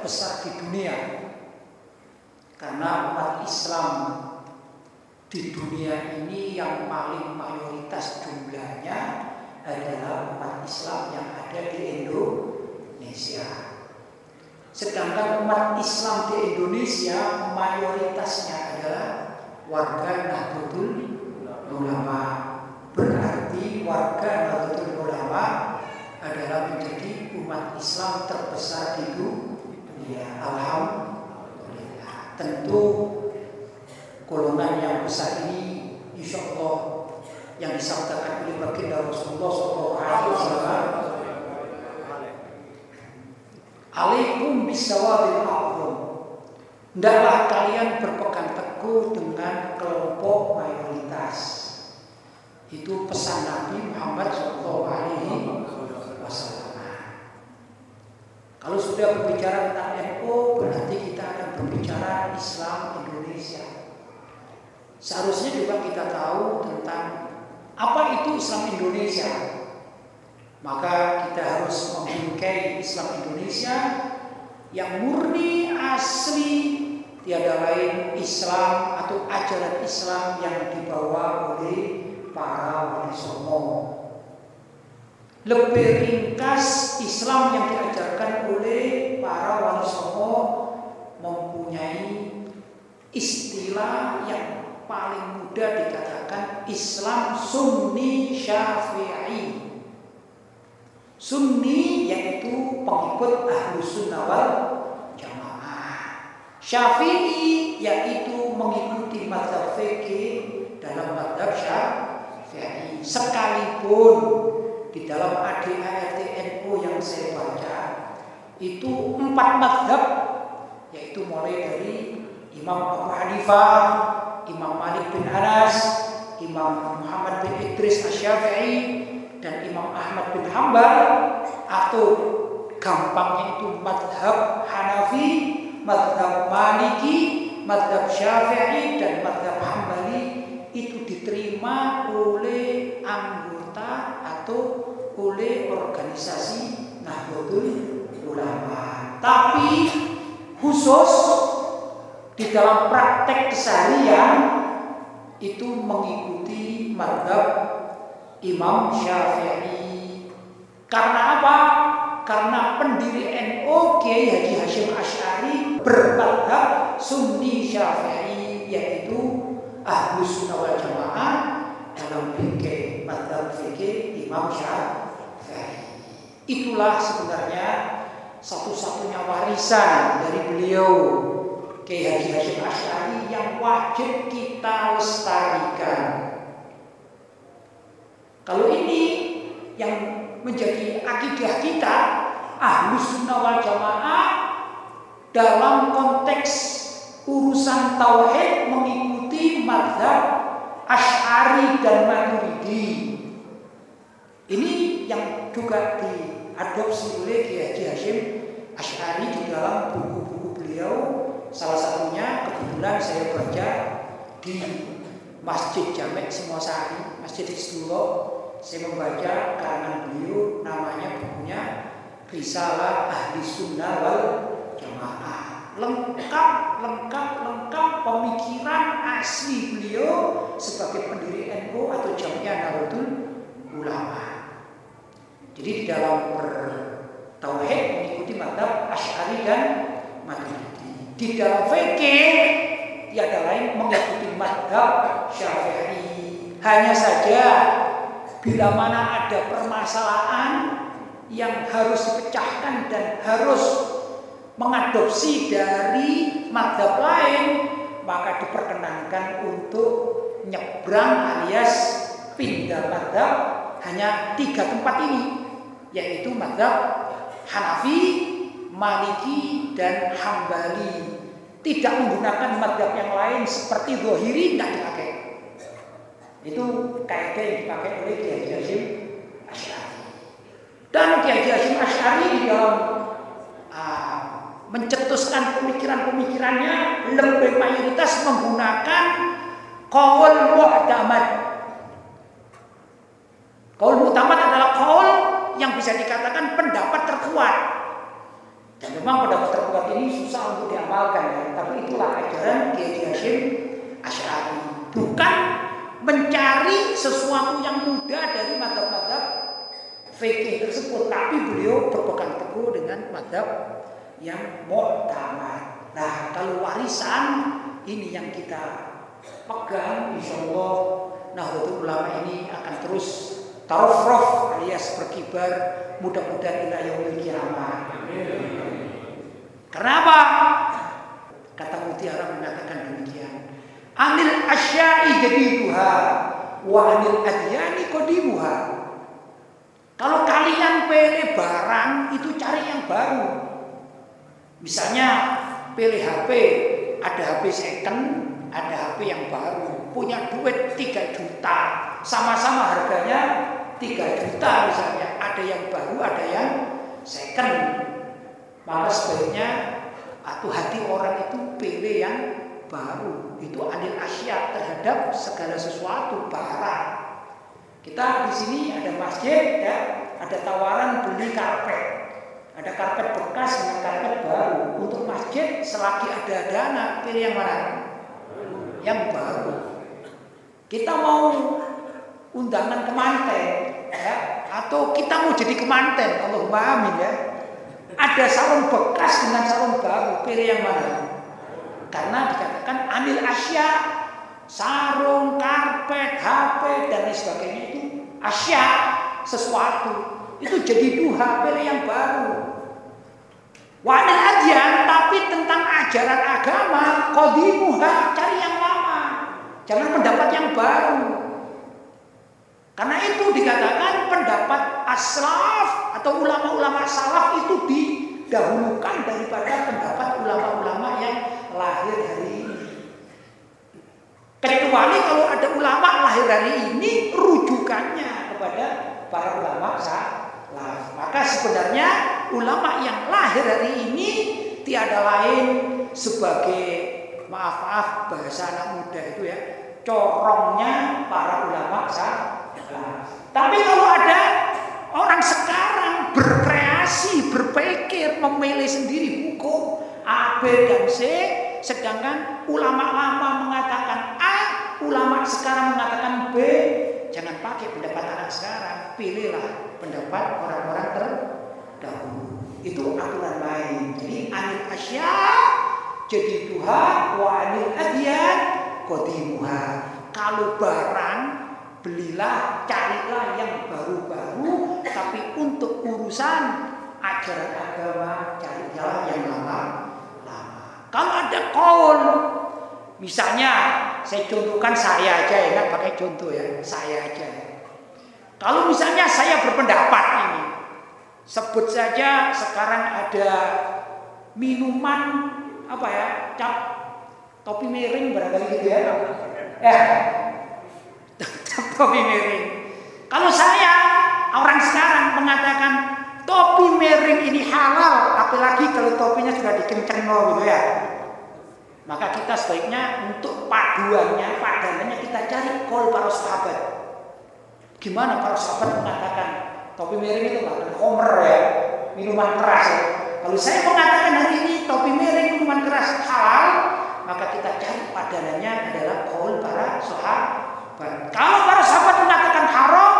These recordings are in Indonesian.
terbesar di dunia karena umat Islam di dunia ini yang paling mayoritas jumlahnya adalah umat Islam yang ada di Indonesia. Sedangkan umat Islam di Indonesia mayoritasnya adalah warga Nahdlatul Ulama. Berarti warga Nahdlatul Ulama adalah menjadi umat Islam terbesar di dunia. Alhamdulillah. Tentu golongan yang besar ini insya Allah yang disabdakan oleh baginda Rasulullah SAW. Alaikum bisawabil a'zam. Hendaklah kalian berpegang teguh dengan kelompok mayoritas. Itu pesan Nabi Muhammad SAW. Kalau sudah berbicara tentang berbicara Islam Indonesia. Seharusnya juga kita tahu tentang apa itu Islam Indonesia? Maka kita harus membingkai Islam Indonesia yang murni asli tiada lain Islam atau ajaran Islam yang dibawa oleh para wali songo. Lebih ringkas Islam yang diajarkan oleh para wali istilah yang paling mudah dikatakan Islam Sunni Syafi'i. Sunni yaitu pengikut Ahlus Sunnah wal Jamaah. Syafi'i yaitu mengikuti mazhab fikih dalam mazhab Syafi'i. Sekalipun di dalam ADART NU yang saya baca itu empat mazhab yaitu mulai dari Imam Abu Hanifah, Imam Malik bin Anas, Imam Muhammad bin Idris Asy-Syafi'i dan Imam Ahmad bin Hambal atau gampangnya itu madhab Hanafi, madhab Maliki, madhab Syafi'i dan madhab Hambali itu diterima oleh anggota atau oleh organisasi Nahdlatul Ulama. Tapi khusus di dalam praktek keseharian itu mengikuti madhab Imam Syafi'i. Karena apa? Karena pendiri NU Kiai Haji Hashim Ash'ari bermadhab Sunni Syafi'i yaitu Ahlus Sunnah wal Jamaah dalam fikih madhab fikih Imam Syafi'i. Itulah sebenarnya satu-satunya warisan dari beliau Kiai Haji Ash'ari yang wajib kita lestarikan. Kalau ini yang menjadi akidah kita, ahlus sunnah wal jamaah dalam konteks urusan tauhid mengikuti madhab Ash'ari dan Maturidi. Ini yang juga diadopsi oleh Kiai Haji Hashim Ash'ari di dalam buku-buku beliau. Salah satunya kebetulan saya baca di Masjid Jamek Singosari, Masjid Istiqlal. Saya membaca karangan beliau namanya bukunya Risalah Ahli Sunnah wal Jamaah. Lengkap, lengkap, lengkap pemikiran asli beliau sebagai pendiri NU atau Jamiah Nahdlatul Ulama. Jadi di dalam bertauhid mengikuti madhab Asy'ari dan Maturidi. Di dalam fikih tiada lain mengikuti madhab Syafi'i. Hanya saja bila mana ada permasalahan yang harus dipecahkan dan harus mengadopsi dari madhab lain maka diperkenankan untuk nyebrang alias pindah madhab hanya tiga tempat ini yaitu madhab Hanafi, Maliki dan Hambali tidak menggunakan madhab yang lain seperti Zohiri tidak dipakai itu kaidah yang dipakai oleh Kiai Hasyim Asy'ari dan Kiai Hasyim Asy'ari di dalam uh, mencetuskan pemikiran-pemikirannya lebih mayoritas menggunakan kaul mu'tamad. Kaul mu'tamad adalah kaul yang bisa dikatakan pendapat terkuat. Dan memang pendapat ini susah untuk diamalkan ya, tapi itulah ajaran Kiai Hasyim Asy'ari. Bukan mencari sesuatu yang mudah dari madhab-madhab fikih tersebut, tapi beliau berpegang teguh dengan madhab yang mu'tamad. Nah, kalau warisan ini yang kita pegang, insya Allah Nahdlatul Ulama ini akan terus tarofrof alias berkibar mudah-mudahan ila yaumil kiamah. Kenapa? Kata Mutiara mengatakan demikian. Anil asya'i jadiduha wa anil adyani qadimuha. Kalau kalian pilih barang itu cari yang baru. Misalnya pilih HP, ada HP second, ada HP yang baru, punya duit 3 juta, sama-sama harganya 3 juta misalnya, ada yang baru, ada yang second. Maka sebaiknya atau hati orang itu pilih yang baru. Itu adil asya terhadap segala sesuatu barang. Kita di sini ada masjid ya, ada tawaran beli karpet. Ada karpet bekas dengan karpet baru. Untuk masjid selagi ada dana pilih yang mana? Yang baru. Kita mau undangan kemanten ya, atau kita mau jadi kemanten, Allah amin ya. Ada sarung bekas dengan sarung baru, pilih yang mana? Karena dikatakan anil asya, sarung, karpet, HP dan lain sebagainya itu asya sesuatu itu jadi duha pilih yang baru. Wanil adyan tapi tentang ajaran agama kodimuha cari yang lama. Jangan pendapat yang baru. Karena itu dikatakan pendapat aslaf atau ulama-ulama salaf itu didahulukan daripada pendapat ulama-ulama yang lahir hari ini. Kecuali kalau ada ulama lahir hari ini rujukannya kepada para ulama salaf. Maka sebenarnya ulama yang lahir hari ini tiada lain sebagai maaf-maaf bahasa anak muda itu ya corongnya para ulama salaf. Tapi kalau ada orang sekarang berkreasi, berpikir, memilih sendiri hukum A, B, dan C, sedangkan ulama lama mengatakan A, ulama sekarang mengatakan B, jangan pakai pendapat anak sekarang, pilihlah pendapat orang-orang terdahulu. Itu aturan main. Jadi anil asya jadi Tuhan, wa anil adyan kodimuha. Kalau barang belilah, carilah yang baru-baru, tapi untuk urusan ajaran agama carilah yang lama. lama. Kalau ada kaul Misalnya saya contohkan saya aja ya, pakai contoh ya, saya aja. Kalau misalnya saya berpendapat ini, sebut saja sekarang ada minuman apa ya, cap topi miring barangkali gitu ya. Ya, topi miring. Kalau saya orang sekarang mengatakan topi miring ini halal, apalagi kalau topinya sudah dikenceng gitu ya. Maka kita sebaiknya untuk paduannya, padanannya kita cari kol para sahabat. Gimana para sahabat mengatakan topi miring itu kan homer ya, minuman keras ya. Kalau saya mengatakan hari ini topi miring minuman keras halal, maka kita cari padanannya adalah kol para sahabat. Kalau para sahabat mengatakan haram,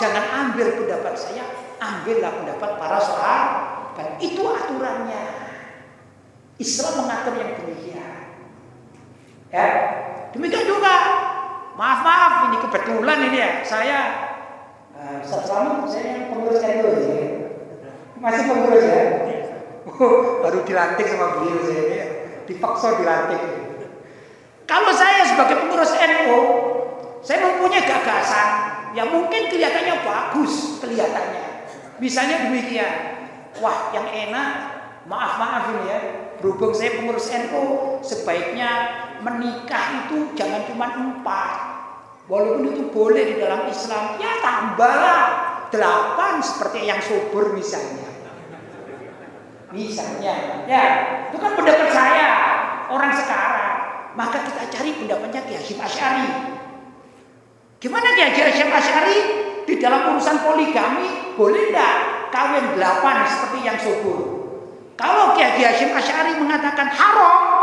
jangan ambil pendapat saya, ambillah pendapat para sahabat. Itu aturannya. Islam mengatur yang demikian. Ya. Demikian juga maaf maaf ini kebetulan ini ya saya uh, saya yang pengurus NU ya. Masih pengurus ya. Oh, baru dilantik sama beliau saya ini dipaksa dilantik. Kalau saya sebagai pengurus NU, saya mempunyai gagasan yang mungkin kelihatannya bagus kelihatannya. Misalnya demikian, wah yang enak, maaf maaf ini ya, berhubung saya pengurus NU, sebaiknya menikah itu jangan cuma empat. Walaupun itu boleh di dalam Islam, ya tambahlah delapan seperti yang subur misalnya. Misalnya, ya itu kan pendapat saya orang sekarang. Maka kita cari pendapatnya Ki Hashim Asy'ari. Gimana Ki Hashim Asy'ari di dalam urusan poligami boleh tidak kawin delapan seperti yang subur? Kalau Ki Hashim Asy'ari mengatakan haram,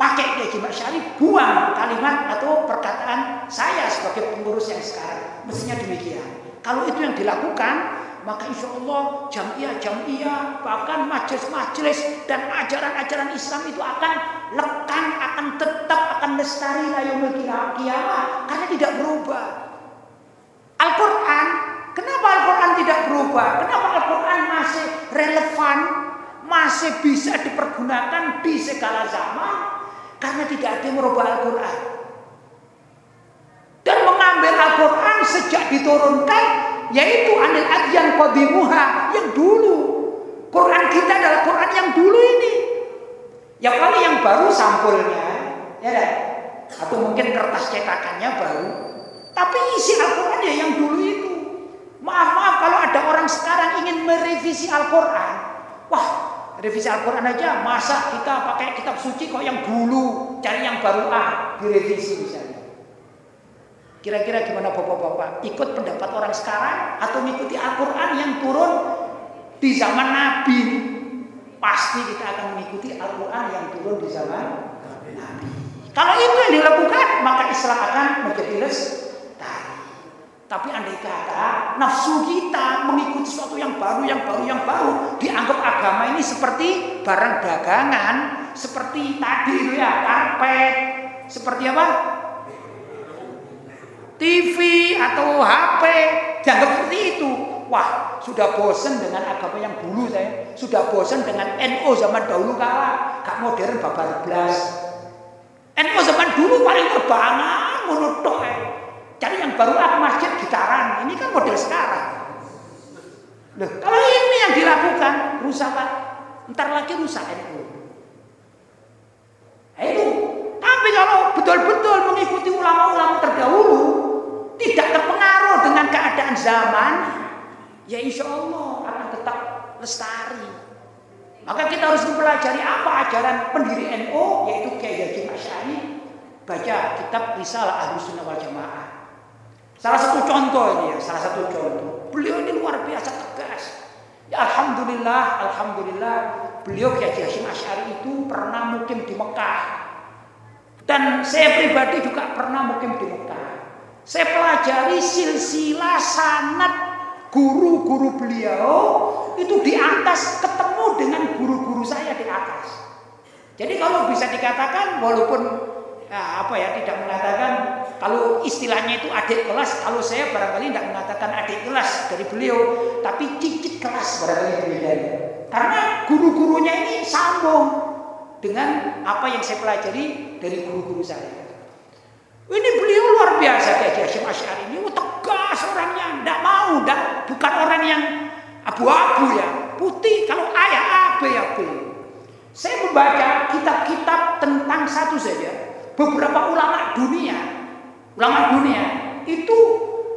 pakai Kiai Jimat Syarif buang kalimat atau perkataan saya sebagai pengurus yang sekarang. Mestinya demikian. Kalau itu yang dilakukan, maka insya Allah jamiah-jamiah bahkan majelis-majelis dan ajaran-ajaran Islam itu akan lekang, akan tetap, akan lestari layumul kiamat karena tidak berubah. Al-Quran, kenapa Al-Quran tidak berubah? Kenapa Al-Quran masih relevan, masih bisa dipergunakan di segala zaman? Karena tidak ada yang merubah Al-Quran. Dan mengambil Al-Quran sejak diturunkan, yaitu anil adyan qadimuha yang dulu. Quran kita adalah Quran yang dulu ini. Ya kali yang baru sampulnya, ya kan? Atau mungkin kertas cetakannya baru. Tapi isi Al-Quran ya yang dulu itu. Maaf-maaf kalau ada orang sekarang ingin merevisi Al-Quran. Wah, revisi Al-Quran aja masa kita pakai kitab suci kok yang dulu cari yang baru ah direvisi misalnya kira-kira gimana bapak-bapak? Ikut pendapat orang sekarang atau mengikuti Al-Quran yang turun di zaman Nabi? Pasti kita akan mengikuti Al-Quran yang turun di zaman Nabi. Kalau itu yang dilakukan maka Islam akan menjadi lestari. Tapi andai kata nafsu kita mengikuti sesuatu yang baru, yang baru, yang baru, dianggap agama ini seperti barang dagangan, seperti tadi itu ya, karpet, seperti apa? TV atau HP, dianggap seperti itu. Wah, sudah bosan dengan agama yang dulu saya. Sudah bosan dengan NO zaman dahulu kala, gak modern babar belas. NO zaman dulu paling terbangan, menutup ya. Cari yang baru ah masjid gitaran. Ini kan model sekarang. Loh, kalau ini yang dilakukan rusak Pak. Ntar lagi rusak NU. Nah, itu. Tapi kalau betul-betul mengikuti ulama-ulama terdahulu, tidak terpengaruh dengan keadaan zaman, ya insya Allah akan tetap lestari. Maka kita harus mempelajari apa ajaran pendiri NU, yaitu Kiai Haji Asy'ari, baca kitab Risalah Ahlus Sunnah wal Jamaah. Salah satu contoh ini ya, salah satu contoh. Beliau ini luar biasa tegas. Ya alhamdulillah, alhamdulillah beliau Kiai Hasyim Asy'ari itu pernah mukim di Mekah. Dan saya pribadi juga pernah mukim di Mekah. Saya pelajari silsilah sanat guru-guru beliau itu di atas ketemu dengan guru-guru saya di atas. Jadi kalau bisa dikatakan walaupun Nah, apa ya tidak mengatakan kalau istilahnya itu adik kelas, kalau saya barangkali tidak mengatakan adik kelas dari beliau, tapi cicit kelas barangkali bedanya. Karena guru-gurunya ini sambung dengan apa yang saya pelajari dari guru-guru saya. Ini beliau luar biasa Kiai Hashim Asy'ari ini oh, tegas orangnya, tidak mau, bukan orang yang abu-abu ya, putih kalau ayah A B ya B. Saya membaca kitab-kitab tentang satu saja, beberapa ulama dunia, ulama dunia itu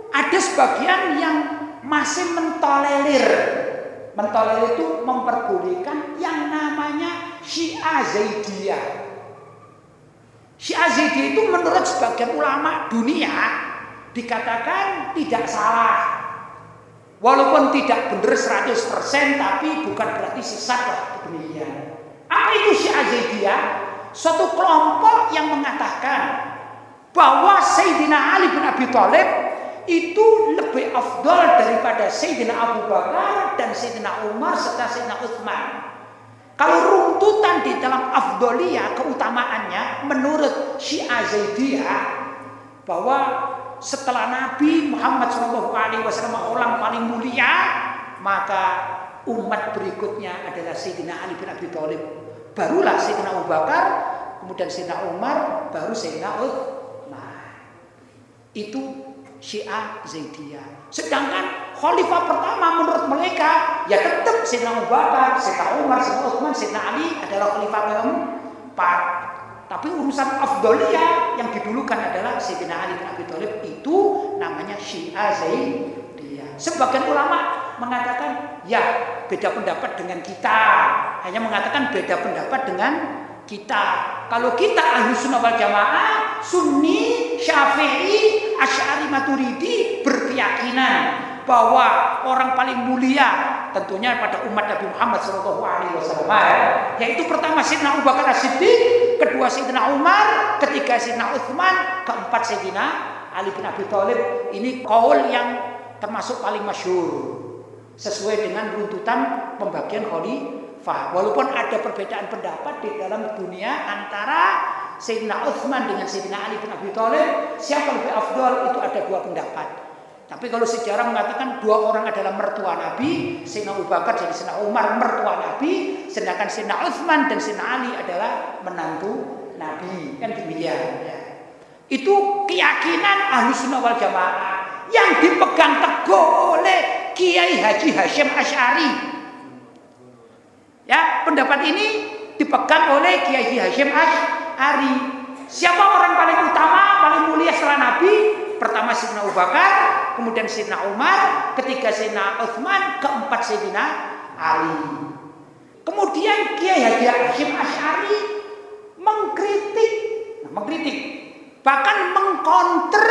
ada sebagian yang masih mentolerir. Mentolerir itu memperbolehkan yang namanya Syiah Zaidiyah. Syiah Zaidi itu menurut sebagian ulama dunia dikatakan tidak salah. Walaupun tidak benar 100% tapi bukan berarti sesat lah demikian. Apa itu Syiah Zaidiyah? Suatu kelompok yang mengatakan bahwa Sayyidina Ali bin Abi Thalib itu lebih afdol daripada Sayyidina Abu Bakar dan Sayyidina Umar serta Sayyidina Utsman. Kalau runtutan di dalam afdolia keutamaannya menurut Syiah Zaidiyah bahwa setelah Nabi Muhammad SAW orang paling mulia maka umat berikutnya adalah Sayyidina Ali bin Abi Thalib barulah Sayyidina Abu Bakar kemudian Sayyidina Umar baru Sayyidina Utsman itu Syiah Zaidiyah. Sedangkan khalifah pertama menurut mereka ya tetap Sayyidina Abu Bakar, Sayyidina Umar, Sayyidina Utsman, Sayyidina Ali adalah khalifah keempat. Tapi urusan afdoliyah yang didulukan adalah Sayyidina Ali bin Abi Thalib itu namanya Syiah Zaidiyah. Sebagian ulama mengatakan ya beda pendapat dengan kita. Hanya mengatakan beda pendapat dengan kita. Kalau kita ahli sunnah wal jamaah, sunni, syafi'i, asyari maturidi berkeyakinan bahwa orang paling mulia tentunya pada umat Nabi Muhammad Shallallahu Alaihi Wasallam yaitu pertama Sayyidina Abu Bakar Siddiq, kedua Sayyidina Umar, ketiga Sayyidina Utsman, keempat Sayyidina Ali bin Abi Thalib. Ini kaul yang termasuk paling masyhur sesuai dengan runtutan pembagian kholi faham. Walaupun ada perbedaan pendapat di dalam dunia antara Sayyidina Uthman dengan Sayyidina Ali bin Abi Thalib, siapa lebih afdol itu ada dua pendapat. Tapi kalau sejarah mengatakan dua orang adalah mertua Nabi, Sayyidina Abu Bakar dan Sayyidina Umar mertua Nabi, sedangkan Sayyidina Uthman dan Sayyidina Ali adalah menantu Nabi. Kan demikian ya. Itu keyakinan ahli sunnah wal jamaah yang dipegang teguh oleh Kiai Haji Hashim Ash'ari Ya, pendapat ini dipegang oleh Kiai Hashim Ari. Siapa orang paling utama, paling mulia setelah Nabi? Pertama Sayyidina Abu Bakar, kemudian Sayyidina Umar, ketiga Sayyidina Uthman, keempat Sayyidina Ali. Kemudian Kiai Haji Hashim Asy'ari mengkritik, nah, mengkritik, bahkan mengkonter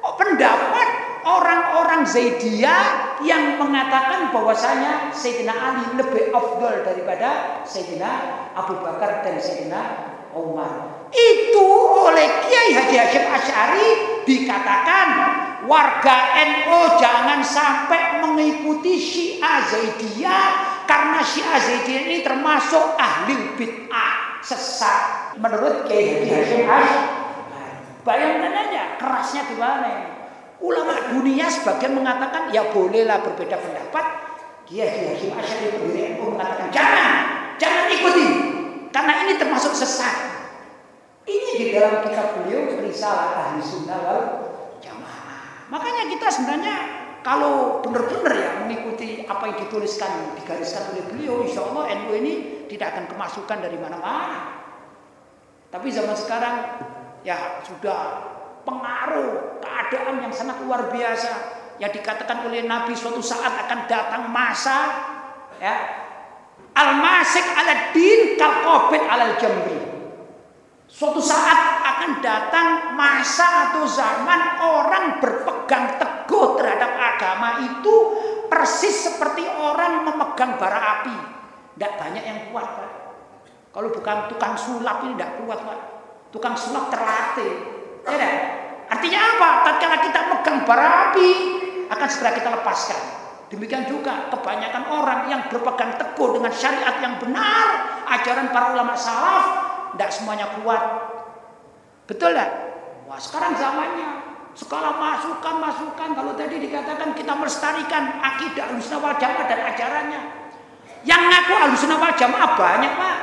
pendapat orang-orang Zaidiyah yang mengatakan bahwasanya Sayyidina Ali lebih afdal daripada Sayyidina Abu Bakar dan Sayyidina Umar. Itu oleh Kiai Haji Hashim Asy'ari dikatakan warga NU jangan sampai mengikuti Syiah Zaidiyah karena Syiah Zaidiyah ini termasuk ahli bid'ah sesat menurut Kiai Haji Hashim Asy'ari. Bayangkan aja kerasnya gimana Ulama dunia sebagian mengatakan ya bolehlah berbeda pendapat. Kiai Hasyim Asy'ari pendiri mengatakan jangan, jangan ikuti karena ini termasuk sesat. Ini di dalam kitab beliau risalah ahli sunnah wal jamaah. Makanya kita sebenarnya kalau benar-benar ya mengikuti apa yang dituliskan, digariskan oleh beliau, insya Allah NU ini tidak akan kemasukan dari mana-mana. Tapi zaman sekarang ya sudah pengaruh keadaan yang sangat luar biasa yang dikatakan oleh Nabi suatu saat akan datang masa ya al-masik ala din kal qabid ala jambi suatu saat akan datang masa atau zaman orang berpegang teguh terhadap agama itu persis seperti orang memegang bara api. Tidak banyak yang kuat Pak. Kalau bukan tukang sulap ini tidak kuat Pak. Tukang sulap terlatih ya Artinya apa? Tatkala kita megang bara api akan segera kita lepaskan. Demikian juga kebanyakan orang yang berpegang teguh dengan syariat yang benar, ajaran para ulama salaf, tidak semuanya kuat. Betul tidak? Wah sekarang zamannya skala masukan masukan kalau tadi dikatakan kita melestarikan akidah alusna wal jamaah dan ajarannya yang ngaku alusna wal jamaah banyak pak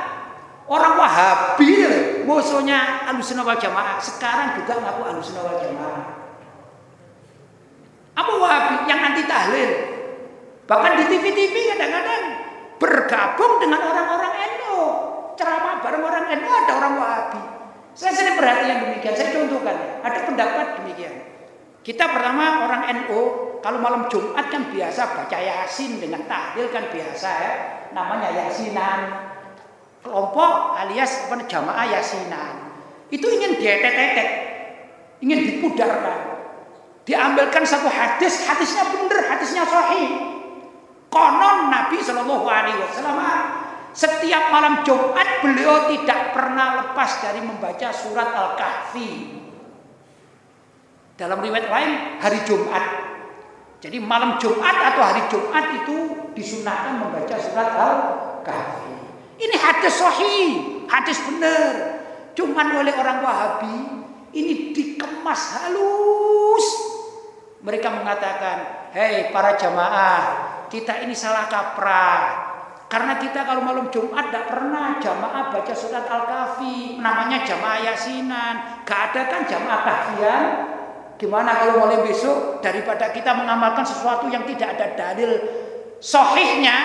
orang wahabi musuhnya alusunah wal jamaah. Sekarang juga ngaku alusunah wal jamaah. Apa wahabi yang anti tahlil? Bahkan di TV-TV kadang-kadang bergabung dengan orang-orang NU. Ceramah bareng orang NU ada orang wahabi. Saya sering perhatian demikian. Saya contohkan. Ada pendapat demikian. Kita pertama orang NU kalau malam Jumat kan biasa baca Yasin dengan tahlil kan biasa ya. Namanya Yasinan kelompok alias jamaah yasinan itu ingin dietet-etet ingin dipudarkan diambilkan satu hadis hadisnya benar hadisnya sahih konon Nabi Shallallahu Alaihi Wasallam setiap malam Jumat beliau tidak pernah lepas dari membaca surat Al-Kahfi dalam riwayat lain hari Jumat jadi malam Jumat atau hari Jumat itu disunahkan membaca surat Al-Kahfi ini hadis sahih, hadis benar. Cuman oleh orang Wahabi ini dikemas halus. Mereka mengatakan, "Hei para jamaah, kita ini salah kaprah. Karena kita kalau malam Jumat tidak pernah jamaah baca surat Al-Kahfi, namanya jamaah Yasinan. Gak ada kan jamaah kahfian? Gimana kalau mulai besok daripada kita mengamalkan sesuatu yang tidak ada dalil sohihnya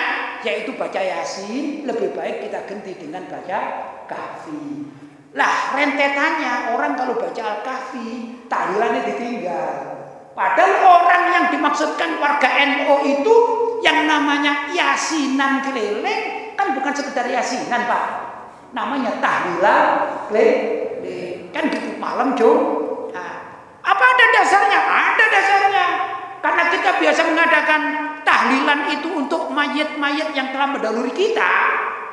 yaitu baca yasin lebih baik kita ganti dengan baca kahfi lah rentetannya orang kalau baca al-kahfi tahlilannya ditinggal padahal orang yang dimaksudkan warga NO itu yang namanya yasinan keliling kan bukan sekedar yasinan pak namanya tahlilan keliling kan gitu malam jum nah, apa ada dasarnya ada dasarnya karena kita biasa mengadakan tahlilan itu untuk mayat-mayat yang telah mendahului kita.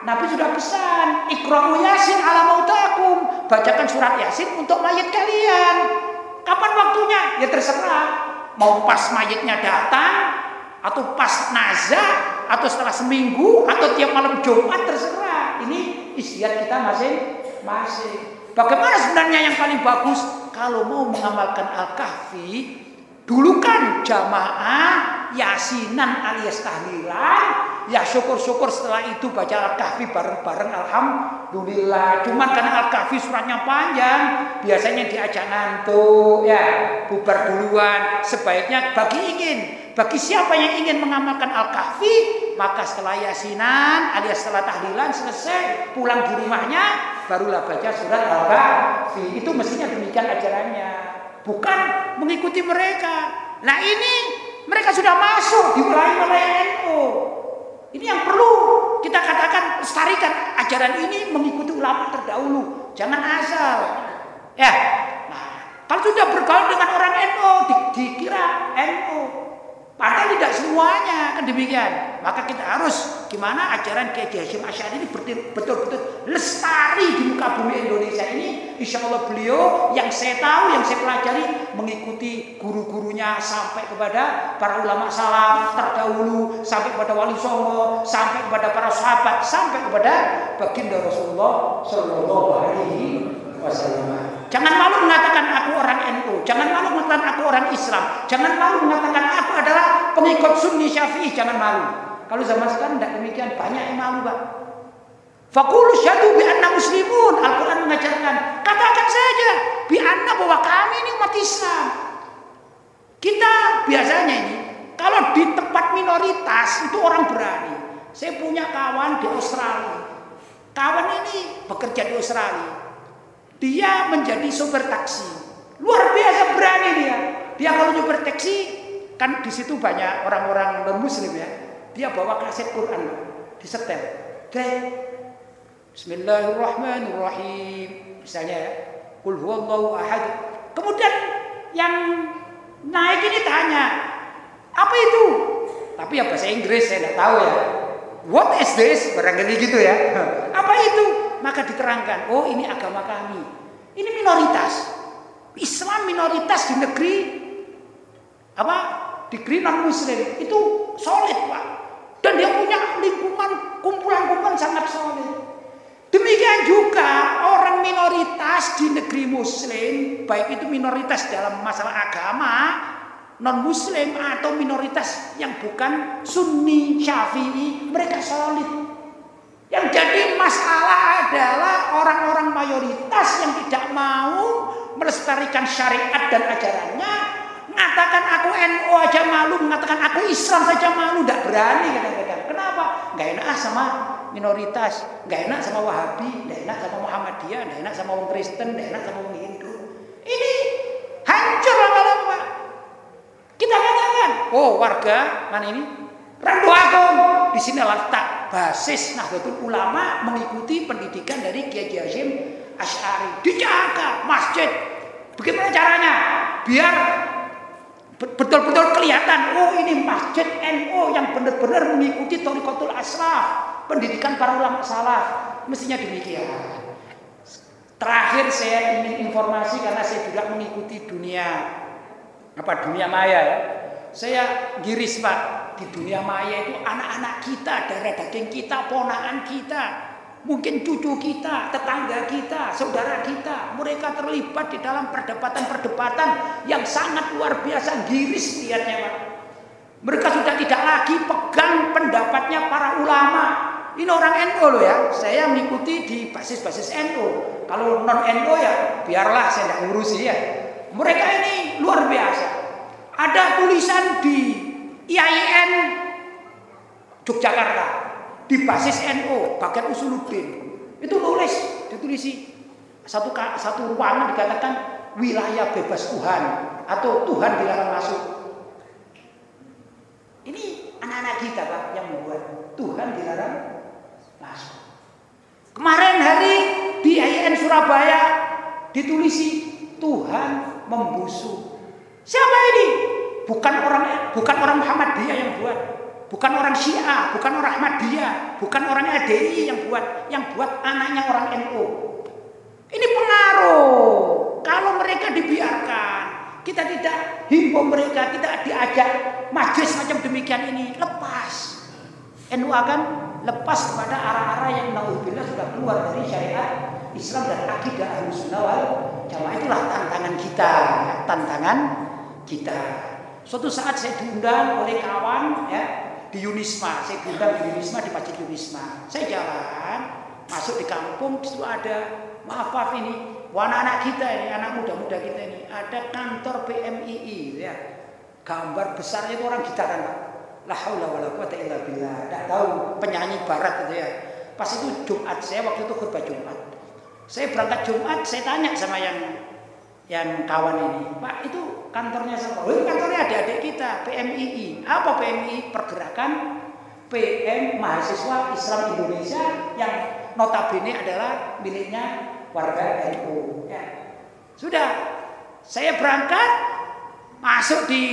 Nabi sudah pesan, Iqra'u Yasin ala mautakum. Bacakan surat Yasin untuk mayat kalian. Kapan waktunya? Ya terserah. Mau pas mayatnya datang atau pas nazar atau setelah seminggu atau tiap malam Jumat terserah. Ini istiadat kita masing-masing. Bagaimana sebenarnya yang paling bagus kalau mau mengamalkan Al-Kahfi Dulu kan jamaah yasinan alias tahlilan, ya syukur-syukur setelah itu baca Al-Kahfi bareng-bareng alhamdulillah. Cuma karena Al-Kahfi suratnya panjang, biasanya diajak ngantuk ya, bubar duluan. Sebaiknya bagi ingin, bagi siapa yang ingin mengamalkan Al-Kahfi, maka setelah yasinan alias setelah tahlilan selesai, pulang di rumahnya barulah baca surat Al-Kahfi. Itu mestinya demikian ajarannya bukan mengikuti mereka. Nah ini mereka sudah masuk di wilayah-wilayah NU. Ini yang perlu kita katakan lestarikan ajaran ini mengikuti ulama terdahulu, jangan asal. Ya, nah kalau sudah bergaul dengan orang NU, di, dikira NU, Padahal tidak semuanya kan demikian. Maka kita harus gimana ajaran Kiai Hasyim Asy'ari ini betul-betul lestari di muka bumi Indonesia ini. Insya Allah beliau yang saya tahu, yang saya pelajari mengikuti guru-gurunya sampai kepada para ulama salaf terdahulu, sampai kepada wali songo, sampai kepada para sahabat, sampai kepada baginda Rasulullah Shallallahu Alaihi Wasallam. Jangan malu mengatakan aku orang NU. Jangan malu mengatakan aku orang Islam. Jangan malu mengatakan aku adalah pengikut Sunni Syafi'i. Jangan malu. Kalau zaman sekarang tidak demikian, banyak yang malu, Pak. Fakulu syadu bi anna muslimun. Al-Quran mengajarkan. Katakan saja. Bi anna bahwa kami ini umat Islam. Kita biasanya ini. Kalau di tempat minoritas itu orang berani. Saya punya kawan di Australia. Kawan ini bekerja di Australia. Dia menjadi sopir taksi. Luar biasa berani dia. Dia kalau nyopir taksi kan di situ banyak orang-orang non muslim ya. Dia bawa kaset Quran di setel. Bismillahirrahmanirrahim. Misalnya ya. Kul huwallahu ahad. Kemudian yang naik ini tanya, apa itu? Tapi ya bahasa Inggris saya tidak tahu ya. What is this? Barangkali gitu ya. Apa itu? maka diterangkan, oh ini agama kami. Ini minoritas. Islam minoritas di negeri apa? Negeri non muslim itu solid, Pak. Dan dia punya lingkungan kumpulan-kumpulan sangat solid. Demikian juga orang minoritas di negeri muslim, baik itu minoritas dalam masalah agama, non muslim atau minoritas yang bukan sunni syafi'i, mereka solid. Yang jadi masalah adalah orang-orang mayoritas yang tidak mau melestarikan syariat dan ajarannya. Mengatakan aku NU aja malu, mengatakan aku Islam saja malu, tidak berani kadang-kadang. Kenapa? Gak enak sama minoritas, gak enak sama Wahabi, gak enak sama Muhammadiyah, gak enak sama orang Kristen, gak enak sama orang Hindu. Ini hancur lama-lama. Kita katakan, oh warga mana ini? Randu Agung. Di sini letak basis Nahdlatul Ulama mengikuti pendidikan dari Kiai Hasyim Asy'ari. Dijaga masjid. Bagaimana caranya? Biar betul-betul kelihatan, oh ini masjid NU yang benar-benar mengikuti Thariqatul Asraf, pendidikan para ulama salaf. Mestinya demikian. Terakhir saya ingin informasi karena saya juga mengikuti dunia apa dunia maya ya. Saya giris Pak di dunia maya itu anak-anak kita, darah daging kita, ponaan kita, mungkin cucu kita, tetangga kita, saudara kita, mereka terlibat di dalam perdebatan-perdebatan yang sangat luar biasa giris lihatnya Pak. Mereka sudah tidak lagi pegang pendapatnya para ulama. Ini orang NU loh ya. Saya mengikuti di basis-basis NU. Kalau non NU ya biarlah saya tidak ngurusi ya. Mereka ini luar biasa. Ada tulisan di IAIN Yogyakarta di basis NU bagian usuluddin. Itu nulis ditulisi. Satu satu ruangan dikatakan wilayah bebas Tuhan atau Tuhan dilarang masuk. Ini anak-anak kita pak yang membuat Tuhan dilarang masuk. Kemarin hari di IAIN Surabaya ditulisi Tuhan membusuk. Siapa ini? Bukan orang bukan orang Muhammadiyah yang buat, bukan orang Syiah, bukan orang Ahmadiyah, bukan orang ADI yang buat, yang buat anaknya orang NU. Ini pengaruh. Kalau mereka dibiarkan, kita tidak himbau mereka, tidak diajak majlis macam demikian ini, lepas. NU akan lepas kepada arah-arah yang naudzubillah sudah keluar dari syariat Islam dan akidah Ahlussunnah wal Jamaah itulah tantangan kita, tantangan kita. Suatu saat saya diundang oleh kawan ya di Yunisma. Saya diundang di Yunisma di Masjid Yunisma. Saya jalan masuk di kampung di situ ada maaf maaf ini anak-anak kita ini anak muda-muda kita ini. Ada kantor PMII ya. Gambar besarnya itu orang gitaran pak. La haula wala quwata illa billah. Tidak tahu penyanyi barat itu ya. Pas itu Jumat saya waktu itu khutbah Jumat. Saya berangkat Jumat saya tanya sama yang yang kawan ini Pak itu kantornya siapa? Oh, kantornya adik-adik kita, PMII. Apa PMII? Pergerakan PM mahasiswa Islam Indonesia yang notabene adalah miliknya warga NU. Ya. Sudah, saya berangkat masuk di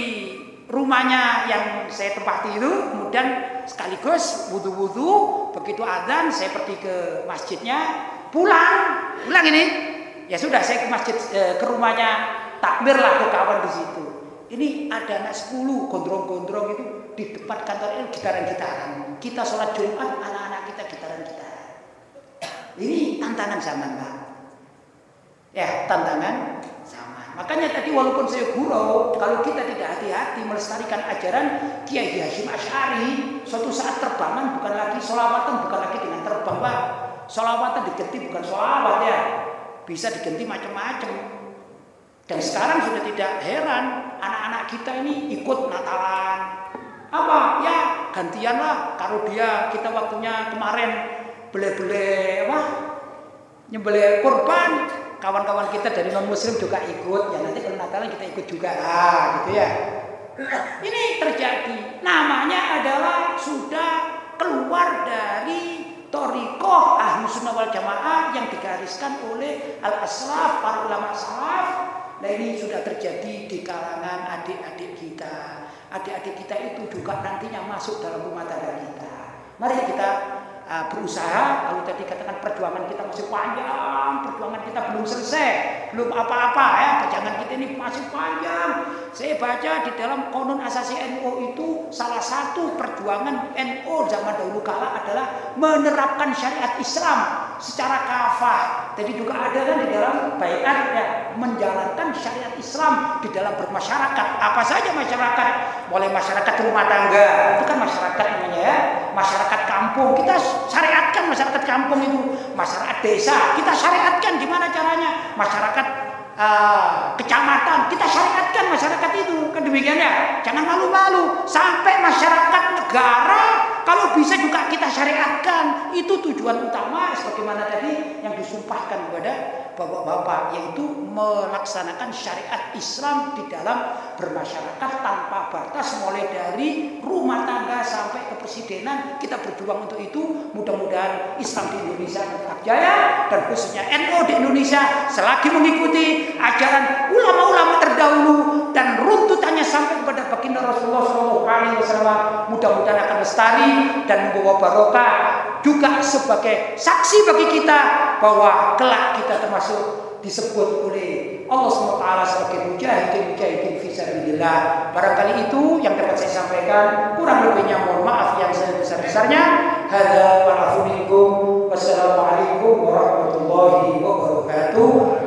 rumahnya yang saya tempati itu, kemudian sekaligus wudhu-wudhu, begitu adzan saya pergi ke masjidnya, pulang, pulang ini, ya sudah saya ke masjid eh, ke rumahnya takbir lah ke kawan di situ. Ini ada anak 10 gondrong-gondrong itu di depan kantor ini gitaran-gitaran. Kita sholat Jumat, anak-anak kita gitaran-gitaran. Ini tantangan zaman, Pak. Ya, tantangan zaman. Makanya tadi walaupun saya gurau, kalau kita tidak hati-hati melestarikan ajaran Kiai Hasyim Asy'ari, suatu saat terbangan bukan lagi sholawatan, bukan lagi dengan terbang, Pak. Sholawatan diganti bukan sholawat ya. Bisa diganti macam-macam dan sekarang sudah tidak heran anak-anak kita ini ikut Natalan. Apa? Ya gantianlah kalau dia kita waktunya kemarin beli-beli apa? Nyembelih kurban. Kawan-kawan kita dari non muslim juga ikut. Ya nanti kalau Natalan kita ikut juga lah gitu ya. Ini terjadi. Namanya adalah sudah keluar dari Torikoh Ahlu Sunnah wal Jamaah yang digariskan oleh Al-Aslaf, para ulama salaf Nah ini sudah terjadi di kalangan adik-adik kita. Adik-adik kita itu juga nantinya masuk dalam rumah tangga kita. Mari kita uh, berusaha. Kalau tadi katakan perjuangan kita masih panjang, perjuangan kita belum selesai, belum apa-apa ya. Perjuangan kita ini masih panjang. Saya baca di dalam konon asasi NU itu salah satu perjuangan NU zaman dahulu kala adalah menerapkan syariat Islam secara kafah. Jadi juga ada kan di dalam baiat ya, menjalankan syariat Islam di dalam bermasyarakat. Apa saja masyarakat? Mulai masyarakat rumah tangga, itu kan masyarakat namanya ya. Masyarakat kampung, kita syariatkan masyarakat kampung itu. Masyarakat desa, kita syariatkan gimana caranya? Masyarakat uh, kecamatan. Kita syariatkan masyarakat itu. Kan demikian ya. Jangan malu-malu. Sampai masyarakat negara kalau bisa juga kita syariatkan. Itu tujuan utama sebagaimana tadi yang disumpahkan kepada bapak-bapak yaitu melaksanakan syariat Islam di dalam bermasyarakat tanpa batas mulai dari rumah tangga sampai ke presidenan kita berjuang untuk itu. Mudah-mudahan Islam di Indonesia tetap jaya dan khususnya NU di Indonesia selagi mengikuti ajaran ulama-ulama terdahulu dan runtutannya sampai kepada baginda Rasulullah SAW mudah-mudahan akan lestari dan membawa barokah juga sebagai saksi bagi kita bahwa kelak kita termasuk disebut oleh Allah SWT sebagai mujahidin mujahidin fisabilillah. Barangkali itu yang dapat saya sampaikan. Kurang lebihnya mohon maaf yang saya besar-besarnya. Hadza wa Wassalamualaikum warahmatullahi wabarakatuh.